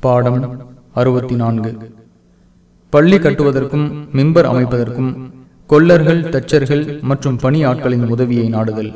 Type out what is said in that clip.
பாடம் அறுபத்தி நான்கு பள்ளி கட்டுவதற்கும் மிம்பர் அமைப்பதற்கும் கொல்லர்கள் தச்சர்கள் மற்றும் பணி ஆட்களின் உதவியை நாடுதல்.